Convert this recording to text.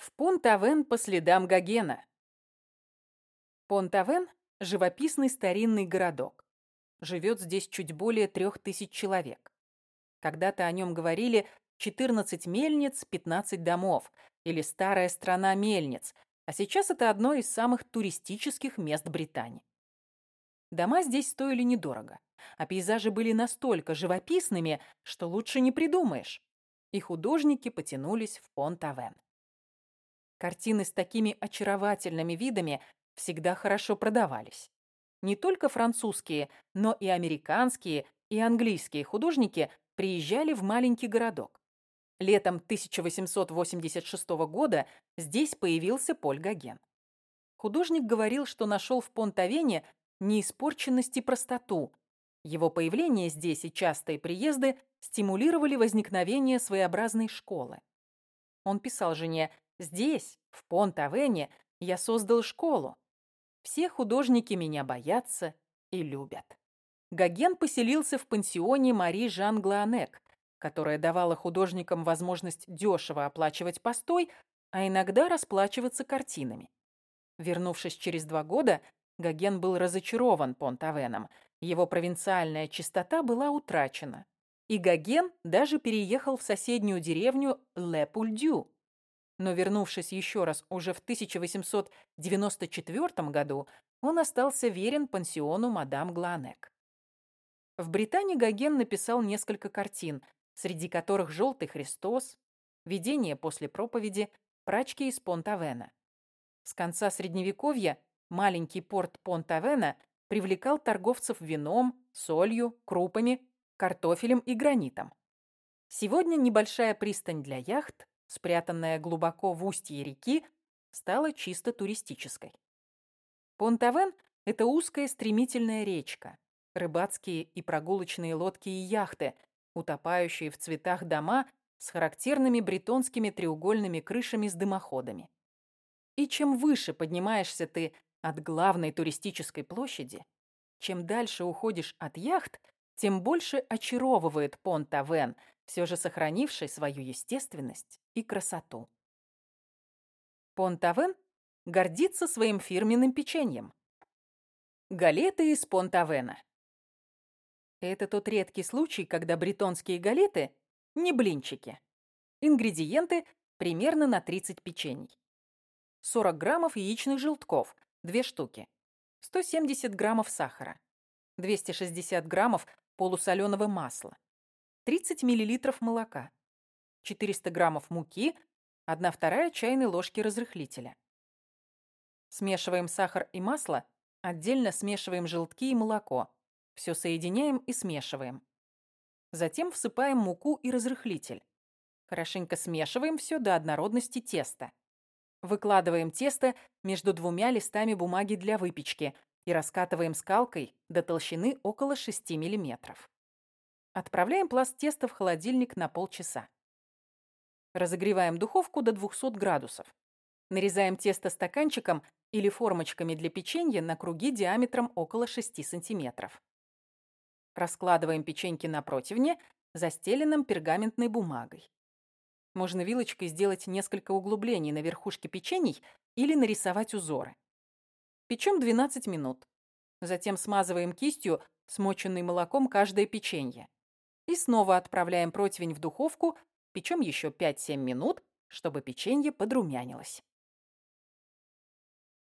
В Понт-Авен по следам Гогена. Понт-Авен – живописный старинный городок. Живет здесь чуть более трех тысяч человек. Когда-то о нем говорили 14 мельниц, 15 домов, или старая страна мельниц, а сейчас это одно из самых туристических мест Британии. Дома здесь стоили недорого, а пейзажи были настолько живописными, что лучше не придумаешь. И художники потянулись в Понт-Авен. Картины с такими очаровательными видами всегда хорошо продавались. Не только французские, но и американские и английские художники приезжали в маленький городок. Летом 1886 года здесь появился Поль Гоген. Художник говорил, что нашел в Понтавене неиспорченность и простоту. Его появление здесь и частые приезды стимулировали возникновение своеобразной школы. Он писал жене Здесь, в Понт-Авене, я создал школу. Все художники меня боятся и любят. Гоген поселился в пансионе Мари Жан Гланек, которая давала художникам возможность дешево оплачивать постой, а иногда расплачиваться картинами. Вернувшись через два года, Гоген был разочарован Понт-Авеном. Его провинциальная чистота была утрачена. И Гоген даже переехал в соседнюю деревню Ле-Пульдю, но вернувшись еще раз уже в 1894 году, он остался верен пансиону мадам Гланек. В Британии Гоген написал несколько картин, среди которых «Желтый Христос», «Видение после проповеди», «Прачки из Понт-Авена». С конца Средневековья маленький порт Понт-Авена привлекал торговцев вином, солью, крупами, картофелем и гранитом. Сегодня небольшая пристань для яхт спрятанная глубоко в устье реки, стала чисто туристической. Понтавен – это узкая стремительная речка, рыбацкие и прогулочные лодки и яхты, утопающие в цветах дома с характерными бретонскими треугольными крышами с дымоходами. И чем выше поднимаешься ты от главной туристической площади, чем дальше уходишь от яхт, тем больше очаровывает Понт-Авен, все же сохранивший свою естественность и красоту. Понтавен гордится своим фирменным печеньем. Галеты из Понтавена. Это тот редкий случай, когда бретонские галеты не блинчики. Ингредиенты примерно на 30 печений. 40 граммов яичных желтков, 2 штуки. 170 граммов сахара. 260 граммов полусоленого масла. 30 мл молока, 400 граммов муки, 1 вторая чайной ложки разрыхлителя. Смешиваем сахар и масло, отдельно смешиваем желтки и молоко. Все соединяем и смешиваем. Затем всыпаем муку и разрыхлитель. Хорошенько смешиваем все до однородности теста. Выкладываем тесто между двумя листами бумаги для выпечки и раскатываем скалкой до толщины около 6 миллиметров. Отправляем пласт теста в холодильник на полчаса. Разогреваем духовку до 200 градусов. Нарезаем тесто стаканчиком или формочками для печенья на круги диаметром около 6 сантиметров. Раскладываем печеньки на противне, застеленном пергаментной бумагой. Можно вилочкой сделать несколько углублений на верхушке печений или нарисовать узоры. Печем 12 минут. Затем смазываем кистью, смоченной молоком, каждое печенье. И снова отправляем противень в духовку, печем еще 5-7 минут, чтобы печенье подрумянилось.